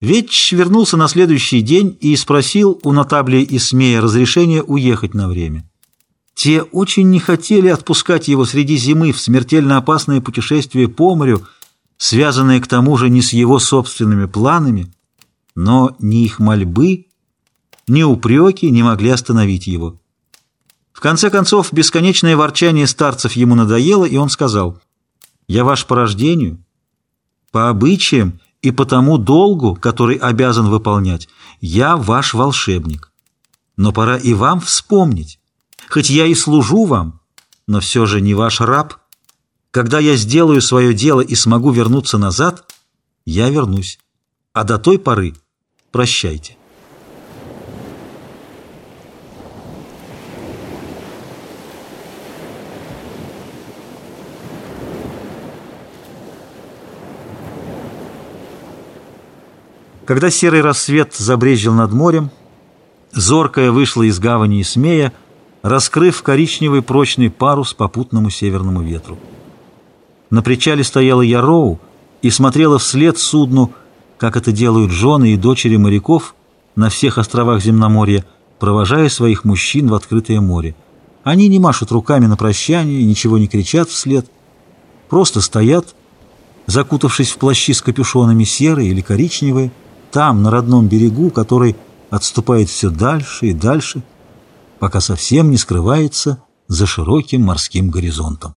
Ветч вернулся на следующий день и спросил у Натаблии и Смея разрешения уехать на время. Те очень не хотели отпускать его среди зимы в смертельно опасное путешествие по морю, связанное к тому же не с его собственными планами, но ни их мольбы, ни упреки не могли остановить его. В конце концов, бесконечное ворчание старцев ему надоело, и он сказал, «Я ваш по рождению, по обычаям и по тому долгу, который обязан выполнять, я ваш волшебник. Но пора и вам вспомнить, хоть я и служу вам, но все же не ваш раб. Когда я сделаю свое дело и смогу вернуться назад, я вернусь. А до той поры прощайте. Когда серый рассвет забрезжил над морем, зоркая вышла из гавани смея, раскрыв коричневый прочный парус попутному северному ветру. На причале стояла Яроу и смотрела вслед судну, как это делают жены и дочери моряков на всех островах земноморья, провожая своих мужчин в открытое море. Они не машут руками на прощание, ничего не кричат вслед, просто стоят, закутавшись в плащи с капюшонами серые или коричневые, там, на родном берегу, который отступает все дальше и дальше, пока совсем не скрывается за широким морским горизонтом.